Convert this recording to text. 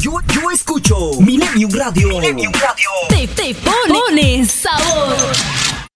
yo, yo escucho Millennium Radio. Millennium Radio. Te, te pone, pone sabor.